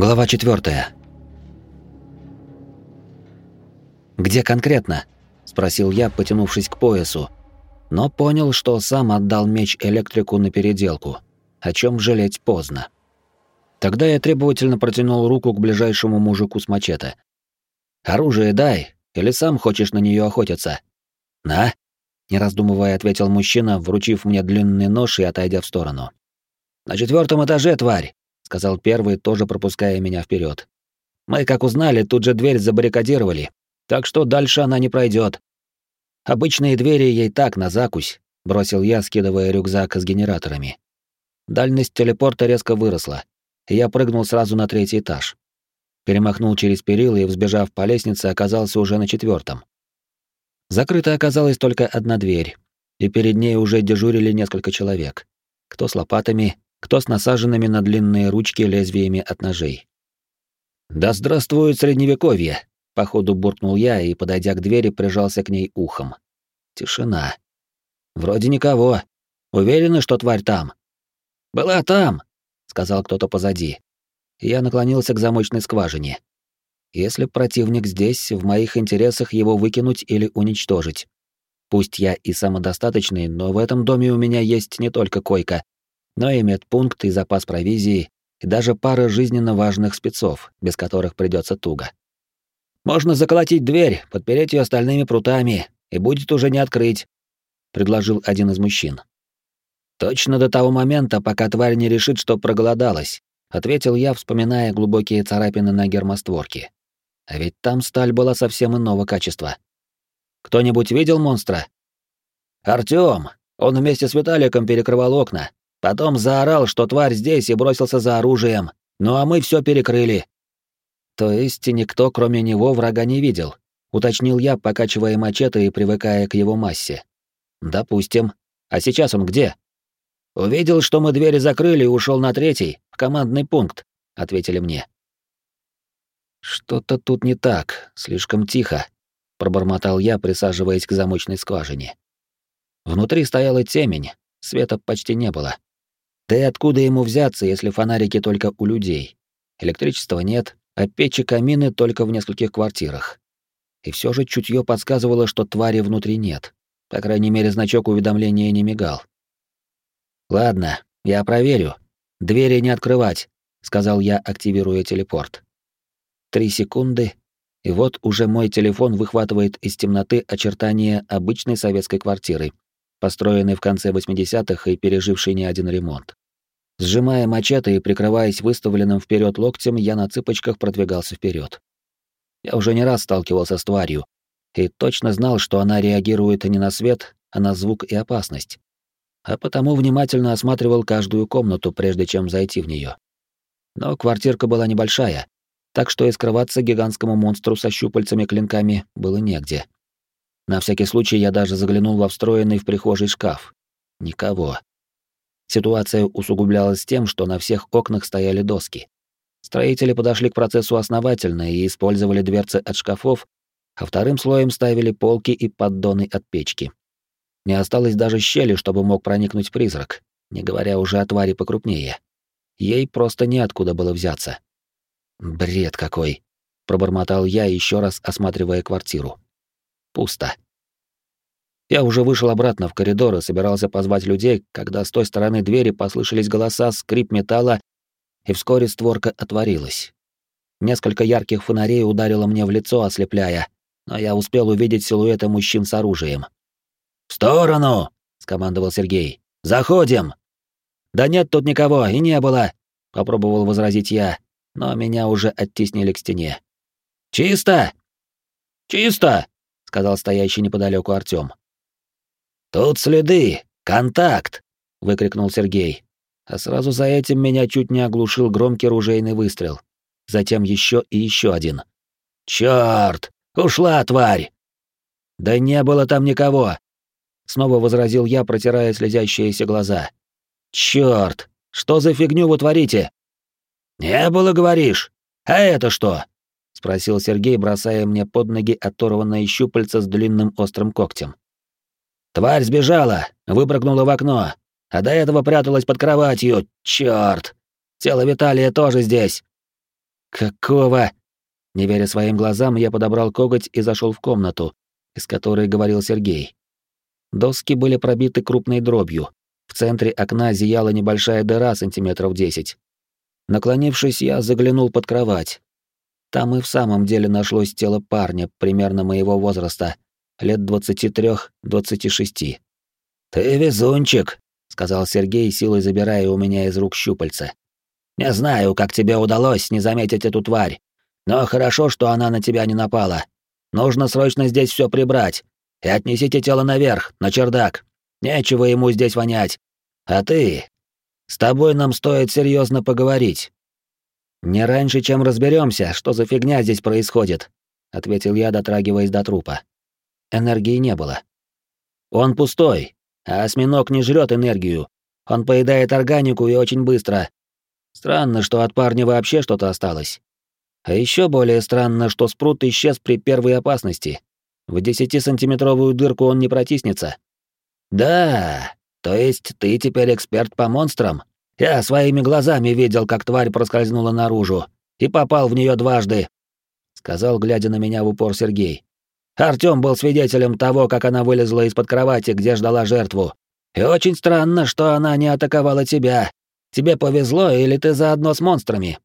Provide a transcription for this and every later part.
Глава 4. Где конкретно? спросил я, потянувшись к поясу, но понял, что сам отдал меч электрику на переделку, о чем жалеть поздно. Тогда я требовательно протянул руку к ближайшему мужику с мачете. Оружие дай, или сам хочешь на нее охотиться? На, не раздумывая, ответил мужчина, вручив мне длинный нож и отойдя в сторону. На четвертом этаже, тварь сказал первый, тоже пропуская меня вперед. Мы, как узнали, тут же дверь забаррикадировали, так что дальше она не пройдет. Обычные двери ей так на закусь, бросил я, скидывая рюкзак с генераторами. Дальность телепорта резко выросла, и я прыгнул сразу на третий этаж. Перемахнул через перила и, взбежав по лестнице, оказался уже на четвертом. Закрыта оказалась только одна дверь, и перед ней уже дежурили несколько человек. Кто с лопатами, кто с насаженными на длинные ручки лезвиями от ножей. «Да здравствует Средневековье!» — походу буркнул я и, подойдя к двери, прижался к ней ухом. Тишина. «Вроде никого. Уверены, что тварь там?» «Была там!» — сказал кто-то позади. Я наклонился к замочной скважине. Если противник здесь, в моих интересах его выкинуть или уничтожить. Пусть я и самодостаточный, но в этом доме у меня есть не только койка, но и медпункт, и запас провизии, и даже пара жизненно важных спецов, без которых придется туго. «Можно заколотить дверь, подпереть ее стальными прутами, и будет уже не открыть», — предложил один из мужчин. «Точно до того момента, пока тварь не решит, что проголодалась», — ответил я, вспоминая глубокие царапины на гермостворке. А ведь там сталь была совсем иного качества. «Кто-нибудь видел монстра?» «Артём! Он вместе с Виталиком перекрывал окна. Потом заорал, что тварь здесь, и бросился за оружием. Ну а мы все перекрыли. То есть никто, кроме него, врага не видел, уточнил я, покачивая мачете и привыкая к его массе. Допустим. А сейчас он где? Увидел, что мы двери закрыли и ушел на третий, в командный пункт, ответили мне. Что-то тут не так, слишком тихо, пробормотал я, присаживаясь к замочной скважине. Внутри стояла темень, света почти не было. Да и откуда ему взяться, если фонарики только у людей? Электричества нет, а печи камины только в нескольких квартирах. И все же чутье подсказывало, что твари внутри нет. По крайней мере, значок уведомления не мигал. «Ладно, я проверю. Двери не открывать», — сказал я, активируя телепорт. Три секунды, и вот уже мой телефон выхватывает из темноты очертания обычной советской квартиры, построенной в конце 80-х и пережившей не один ремонт. Сжимая мачете и прикрываясь выставленным вперед локтем, я на цыпочках продвигался вперед. Я уже не раз сталкивался с тварью и точно знал, что она реагирует не на свет, а на звук и опасность. А потому внимательно осматривал каждую комнату, прежде чем зайти в нее. Но квартирка была небольшая, так что и скрываться гигантскому монстру со щупальцами-клинками было негде. На всякий случай я даже заглянул во встроенный в прихожей шкаф. Никого. Ситуация усугублялась тем, что на всех окнах стояли доски. Строители подошли к процессу основательно и использовали дверцы от шкафов, а вторым слоем ставили полки и поддоны от печки. Не осталось даже щели, чтобы мог проникнуть призрак, не говоря уже о твари покрупнее. Ей просто неоткуда было взяться. «Бред какой!» — пробормотал я, еще раз осматривая квартиру. Пусто. Я уже вышел обратно в коридор и собирался позвать людей, когда с той стороны двери послышались голоса, скрип металла, и вскоре створка отворилась. Несколько ярких фонарей ударило мне в лицо, ослепляя, но я успел увидеть силуэты мужчин с оружием. «В сторону!» — скомандовал Сергей. «Заходим!» «Да нет тут никого, и не было!» — попробовал возразить я, но меня уже оттеснили к стене. «Чисто!» «Чисто!» — сказал стоящий неподалеку Артём. «Тут следы! Контакт!» — выкрикнул Сергей. А сразу за этим меня чуть не оглушил громкий ружейный выстрел. Затем еще и еще один. «Чёрт! Ушла, тварь!» «Да не было там никого!» Снова возразил я, протирая слезящиеся глаза. «Чёрт! Что за фигню вы творите?» «Не было, говоришь? А это что?» — спросил Сергей, бросая мне под ноги оторванное щупальце с длинным острым когтем. Тварь сбежала, выпрыгнула в окно, а до этого пряталась под кроватью. Чёрт! Тело Виталия тоже здесь. Какого? Не веря своим глазам, я подобрал коготь и зашел в комнату, из которой говорил Сергей. Доски были пробиты крупной дробью. В центре окна зияла небольшая дыра сантиметров десять. Наклонившись, я заглянул под кровать. Там и в самом деле нашлось тело парня примерно моего возраста, лет двадцати трех-двадцати шести. «Ты везунчик», — сказал Сергей, силой забирая у меня из рук щупальца. «Не знаю, как тебе удалось не заметить эту тварь, но хорошо, что она на тебя не напала. Нужно срочно здесь все прибрать. И отнесите тело наверх, на чердак. Нечего ему здесь вонять. А ты? С тобой нам стоит серьезно поговорить. Не раньше, чем разберемся, что за фигня здесь происходит, ответил я, дотрагиваясь до трупа. Энергии не было. Он пустой, а осьминог не жрет энергию. Он поедает органику и очень быстро. Странно, что от парня вообще что-то осталось. А еще более странно, что спрут исчез при первой опасности. В 10-сантиметровую дырку он не протиснется. Да, то есть ты теперь эксперт по монстрам? Я своими глазами видел, как тварь проскользнула наружу и попал в нее дважды, сказал, глядя на меня в упор Сергей. Артём был свидетелем того, как она вылезла из-под кровати, где ждала жертву. И очень странно, что она не атаковала тебя. Тебе повезло или ты заодно с монстрами?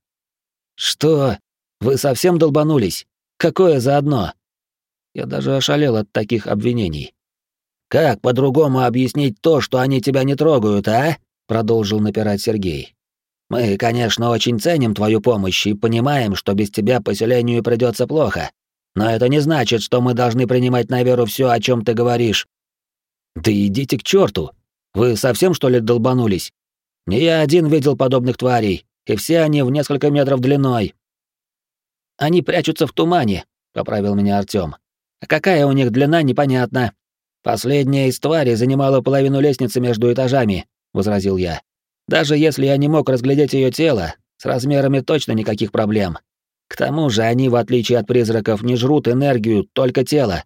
Что? Вы совсем долбанулись? Какое заодно? Я даже ошалел от таких обвинений. Как по-другому объяснить то, что они тебя не трогают, а? продолжил напирать Сергей. Мы, конечно, очень ценим твою помощь и понимаем, что без тебя поселению придется плохо. Но это не значит, что мы должны принимать на веру все, о чем ты говоришь. Да идите к черту! Вы совсем что ли долбанулись? Не я один видел подобных тварей, и все они в несколько метров длиной. Они прячутся в тумане, поправил меня Артём. А какая у них длина, непонятно. Последняя из тварей занимала половину лестницы между этажами, возразил я. Даже если я не мог разглядеть ее тело, с размерами точно никаких проблем. К тому же они, в отличие от призраков, не жрут энергию, только тело.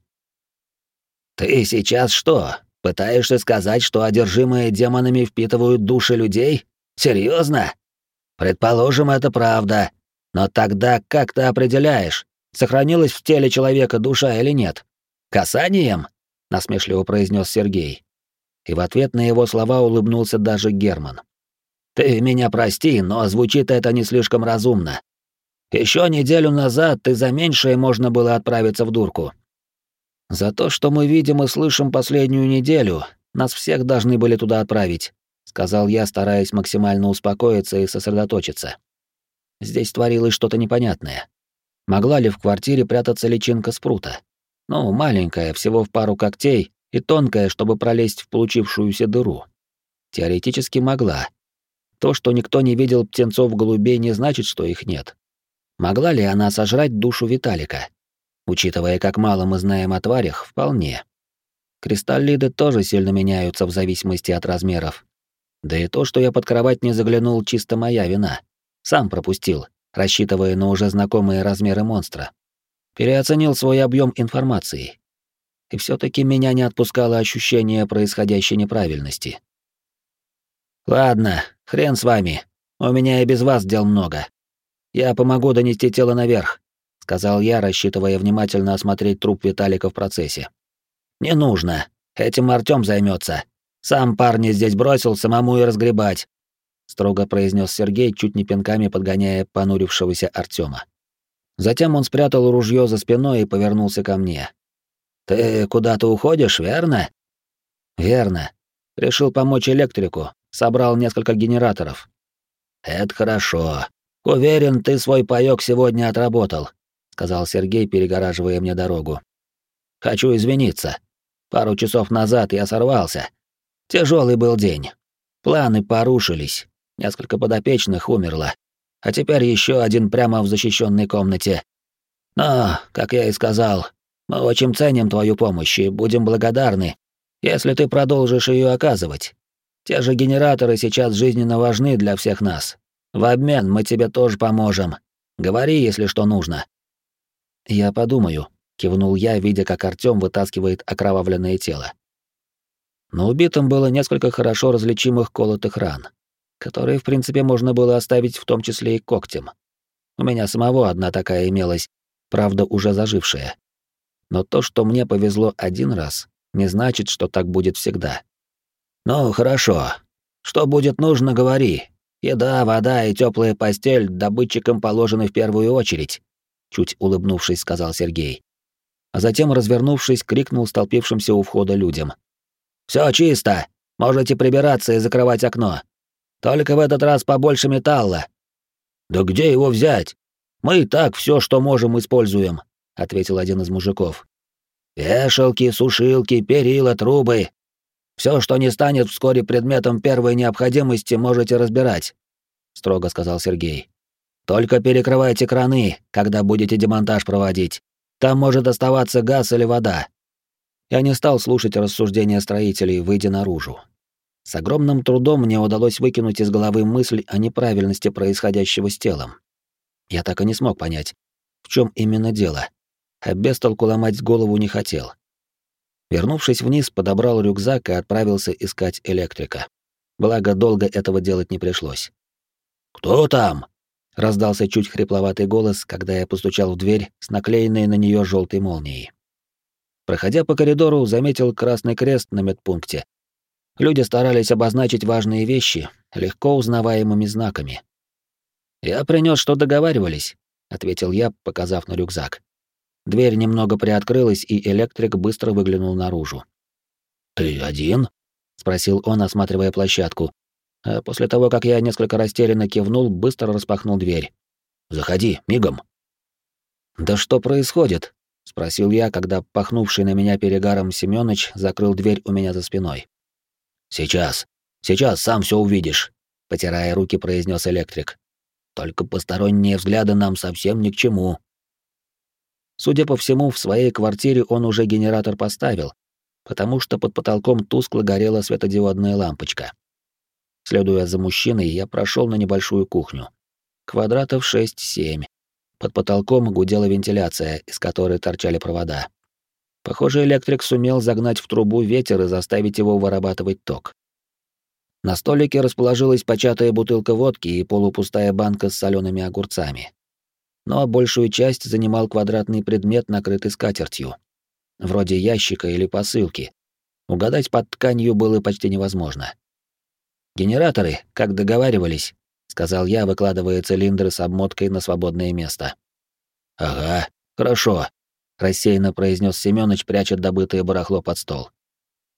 Ты сейчас что, пытаешься сказать, что одержимые демонами впитывают души людей? Серьезно? Предположим, это правда. Но тогда как ты определяешь, сохранилась в теле человека душа или нет? Касанием? насмешливо произнес Сергей. И в ответ на его слова улыбнулся даже Герман. Ты меня прости, но звучит это не слишком разумно. Еще неделю назад ты за меньшее можно было отправиться в дурку. За то, что мы видим и слышим последнюю неделю, нас всех должны были туда отправить, сказал я, стараясь максимально успокоиться и сосредоточиться. Здесь творилось что-то непонятное. Могла ли в квартире прятаться личинка спрута? Ну, маленькая, всего в пару когтей, и тонкая, чтобы пролезть в получившуюся дыру. Теоретически могла. То, что никто не видел птенцов-голубей, не значит, что их нет. Могла ли она сожрать душу Виталика? Учитывая, как мало мы знаем о тварях, вполне. Кристаллиды тоже сильно меняются в зависимости от размеров. Да и то, что я под кровать не заглянул, чисто моя вина. Сам пропустил, рассчитывая на уже знакомые размеры монстра. Переоценил свой объем информации. И все таки меня не отпускало ощущение происходящей неправильности. «Ладно, хрен с вами. У меня и без вас дел много. Я помогу донести тело наверх», — сказал я, рассчитывая внимательно осмотреть труп Виталика в процессе. «Не нужно. Этим Артём займется. Сам парня здесь бросил самому и разгребать строго произнес Сергей, чуть не пинками подгоняя понурившегося Артема. Затем он спрятал ружье за спиной и повернулся ко мне. Ты куда-то уходишь, верно? Верно. Решил помочь электрику, собрал несколько генераторов. Это хорошо. Уверен, ты свой паёк сегодня отработал, сказал Сергей, перегораживая мне дорогу. Хочу извиниться. Пару часов назад я сорвался. Тяжелый был день. Планы порушились. Несколько подопечных умерло. А теперь еще один прямо в защищенной комнате. Но, как я и сказал, мы очень ценим твою помощь и будем благодарны, если ты продолжишь ее оказывать. Те же генераторы сейчас жизненно важны для всех нас. В обмен мы тебе тоже поможем. Говори, если что нужно. Я подумаю, кивнул я, видя, как Артём вытаскивает окровавленное тело. На убитом было несколько хорошо различимых колотых ран которые, в принципе, можно было оставить в том числе и когтем. У меня самого одна такая имелась, правда, уже зажившая. Но то, что мне повезло один раз, не значит, что так будет всегда. Ну, хорошо. Что будет нужно, говори. Еда, вода и теплая постель добытчикам положены в первую очередь, чуть улыбнувшись, сказал Сергей. А затем, развернувшись, крикнул столпившимся у входа людям: "Все чисто. Можете прибираться и закрывать окно. Только в этот раз побольше металла, «Да где его взять? Мы и так все, что можем, используем», — ответил один из мужиков. «Вешалки, сушилки, перила, трубы. Все, что не станет вскоре предметом первой необходимости, можете разбирать», — строго сказал Сергей. «Только перекрывайте краны, когда будете демонтаж проводить. Там может оставаться газ или вода». Я не стал слушать рассуждения строителей, выйдя наружу. С огромным трудом мне удалось выкинуть из головы мысль о неправильности происходящего с телом. Я так и не смог понять, в чем именно дело, а без ломать голову не хотел. Вернувшись вниз, подобрал рюкзак и отправился искать электрика. Благо, долго этого делать не пришлось. «Кто там?» — раздался чуть хрипловатый голос, когда я постучал в дверь с наклеенной на нее желтой молнией. Проходя по коридору, заметил красный крест на медпункте Люди старались обозначить важные вещи легко узнаваемыми знаками. «Я принес, что договаривались», — ответил я, показав на рюкзак. Дверь немного приоткрылась, и электрик быстро выглянул наружу. «Ты один?» — спросил он, осматривая площадку. А после того, как я несколько растерянно кивнул, быстро распахнул дверь. «Заходи, мигом». «Да что происходит?» — спросил я, когда пахнувший на меня перегаром Семёныч закрыл дверь у меня за спиной. Сейчас, сейчас сам все увидишь, потирая руки, произнес электрик. Только посторонние взгляды нам совсем ни к чему. Судя по всему, в своей квартире он уже генератор поставил, потому что под потолком тускло горела светодиодная лампочка. Следуя за мужчиной, я прошел на небольшую кухню. Квадратов 6-7. Под потолком гудела вентиляция, из которой торчали провода. Похоже, электрик сумел загнать в трубу ветер и заставить его вырабатывать ток. На столике расположилась початая бутылка водки и полупустая банка с солеными огурцами. Но большую часть занимал квадратный предмет, накрытый скатертью. Вроде ящика или посылки. Угадать под тканью было почти невозможно. «Генераторы, как договаривались», — сказал я, выкладывая цилиндры с обмоткой на свободное место. «Ага, хорошо», рассеянно произнес Семёныч, пряча добытое барахло под стол.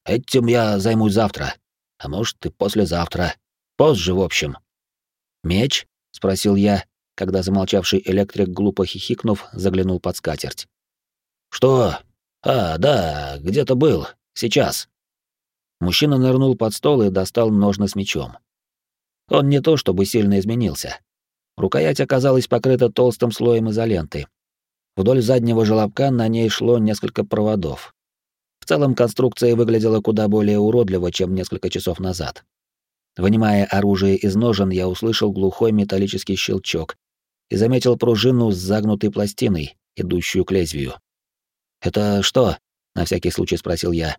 Этим я займусь завтра, а может и послезавтра. Позже, в общем. Меч? спросил я, когда замолчавший электрик глупо хихикнув заглянул под скатерть. Что? А, да, где-то был. Сейчас. Мужчина нырнул под стол и достал ножны с мечом. Он не то чтобы сильно изменился. Рукоять оказалась покрыта толстым слоем изоленты, Вдоль заднего желобка на ней шло несколько проводов. В целом конструкция выглядела куда более уродливо, чем несколько часов назад. Вынимая оружие из ножен, я услышал глухой металлический щелчок и заметил пружину с загнутой пластиной, идущую к лезвию. «Это что?» — на всякий случай спросил я.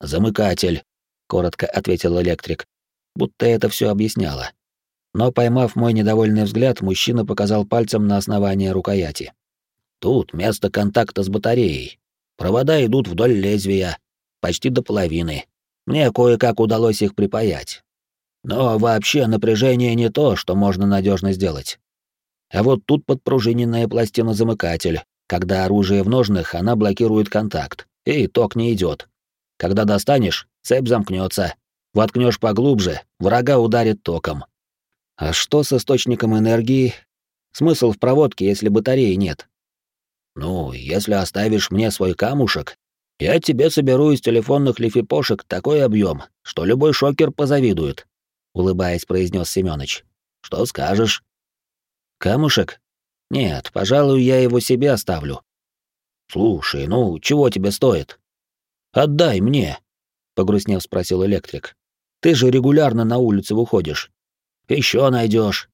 «Замыкатель», — коротко ответил электрик, будто это все объясняло. Но, поймав мой недовольный взгляд, мужчина показал пальцем на основание рукояти. Тут место контакта с батареей. Провода идут вдоль лезвия, почти до половины. Мне кое-как удалось их припаять. Но вообще напряжение не то, что можно надежно сделать. А вот тут подпружиненная пластина-замыкатель. Когда оружие в ножнах, она блокирует контакт, и ток не идет. Когда достанешь, цепь замкнется. Воткнешь поглубже, врага ударит током. А что с источником энергии? Смысл в проводке, если батареи нет? Ну, если оставишь мне свой камушек, я тебе соберу из телефонных лифипошек такой объем, что любой шокер позавидует, улыбаясь, произнес Семёныч. Что скажешь? Камушек? Нет, пожалуй, я его себе оставлю. Слушай, ну, чего тебе стоит? Отдай мне, погрустнев спросил электрик. Ты же регулярно на улицу выходишь. Еще найдешь.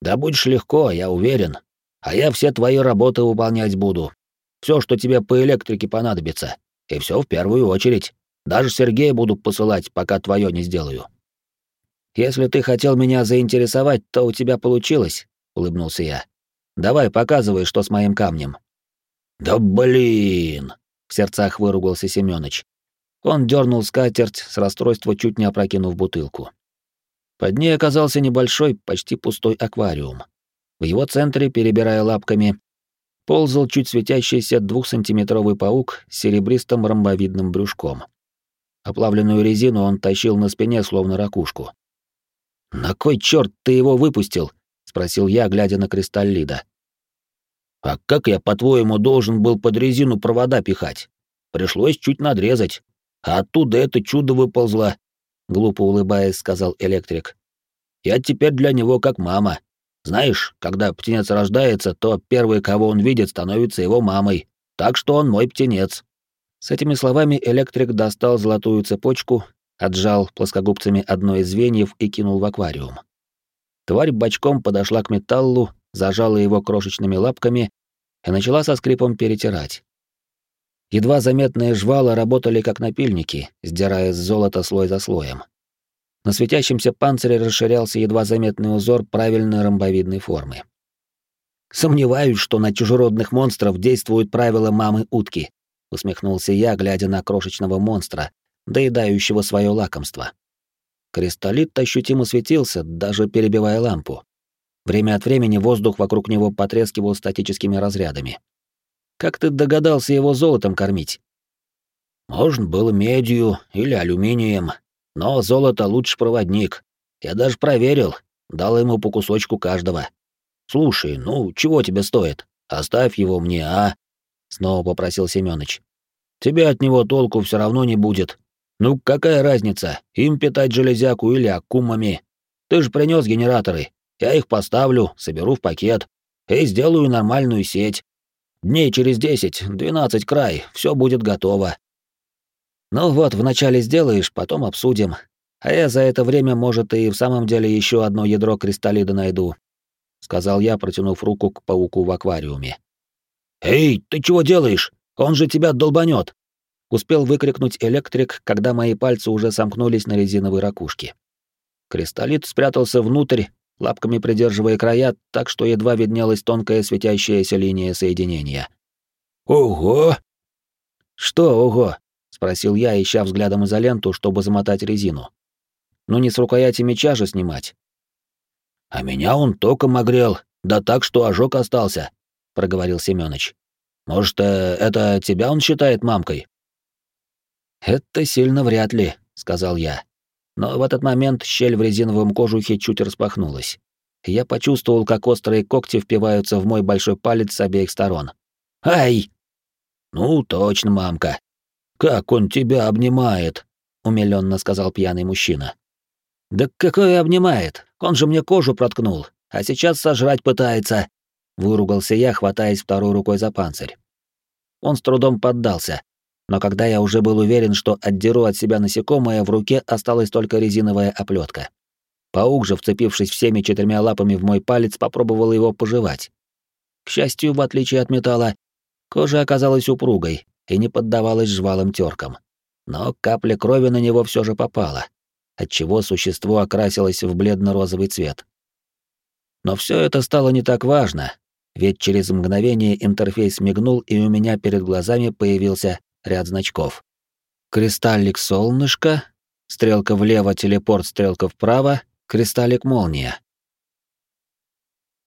Да будешь легко, я уверен а я все твои работы выполнять буду. Все, что тебе по электрике понадобится. И все в первую очередь. Даже Сергея буду посылать, пока твое не сделаю. Если ты хотел меня заинтересовать, то у тебя получилось, улыбнулся я. Давай, показывай, что с моим камнем. Да блин! В сердцах выругался Семёныч. Он дернул скатерть, с расстройства чуть не опрокинув бутылку. Под ней оказался небольшой, почти пустой аквариум. В его центре, перебирая лапками, ползал чуть светящийся двухсантиметровый паук с серебристым ромбовидным брюшком. Оплавленную резину он тащил на спине, словно ракушку. «На кой черт ты его выпустил?» — спросил я, глядя на кристаллида. «А как я, по-твоему, должен был под резину провода пихать? Пришлось чуть надрезать, а оттуда это чудо выползло», — глупо улыбаясь, сказал электрик. «Я теперь для него как мама. Знаешь, когда птенец рождается, то первый, кого он видит, становится его мамой. Так что он мой птенец». С этими словами электрик достал золотую цепочку, отжал плоскогубцами одно из звеньев и кинул в аквариум. Тварь бочком подошла к металлу, зажала его крошечными лапками и начала со скрипом перетирать. Едва заметные жвала работали как напильники, сдирая с золота слой за слоем. На светящемся панцире расширялся едва заметный узор правильной ромбовидной формы. «Сомневаюсь, что на чужеродных монстров действуют правила мамы-утки», усмехнулся я, глядя на крошечного монстра, доедающего свое лакомство. Кристаллит ощутимо светился, даже перебивая лампу. Время от времени воздух вокруг него потрескивал статическими разрядами. Как ты догадался его золотом кормить? Можно было медью или алюминием, но золото лучше проводник. Я даже проверил, дал ему по кусочку каждого. Слушай, ну чего тебе стоит? Оставь его мне, а? снова попросил Семёныч. Тебе от него толку все равно не будет. Ну какая разница, им питать железяку или аккумами? Ты же принес генераторы. Я их поставлю, соберу в пакет и сделаю нормальную сеть. Дней через десять-двенадцать край, все будет готово. Ну вот, вначале сделаешь, потом обсудим. А я за это время, может, и в самом деле еще одно ядро кристаллида найду, сказал я, протянув руку к пауку в аквариуме. «Эй, ты чего делаешь? Он же тебя долбанет!» Успел выкрикнуть электрик, когда мои пальцы уже сомкнулись на резиновой ракушке. Кристаллит спрятался внутрь, лапками придерживая края, так что едва виднелась тонкая светящаяся линия соединения. «Ого!» «Что ого?» — спросил я, ища взглядом изоленту, чтобы замотать резину. «Ну не с рукояти меча же снимать». «А меня он током огрел, да так, что ожог остался», — проговорил Семёныч. «Может, э, это тебя он считает мамкой?» «Это сильно вряд ли», — сказал я. Но в этот момент щель в резиновом кожухе чуть распахнулась. Я почувствовал, как острые когти впиваются в мой большой палец с обеих сторон. «Ай!» «Ну, точно, мамка. Как он тебя обнимает!» — умилённо сказал пьяный мужчина. «Да какой обнимает? Он же мне кожу проткнул, а сейчас сожрать пытается!» Выругался я, хватаясь второй рукой за панцирь. Он с трудом поддался, но когда я уже был уверен, что отдеру от себя насекомое, в руке осталась только резиновая оплетка. Паук же, вцепившись всеми четырьмя лапами в мой палец, попробовал его пожевать. К счастью, в отличие от металла, кожа оказалась упругой и не поддавалась жвалым теркам. Но капля крови на него все же попала, отчего существо окрасилось в бледно-розовый цвет. Но все это стало не так важно, ведь через мгновение интерфейс мигнул, и у меня перед глазами появился ряд значков. Кристаллик солнышко, стрелка влево, телепорт, стрелка вправо, кристаллик молния.